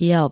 Yelp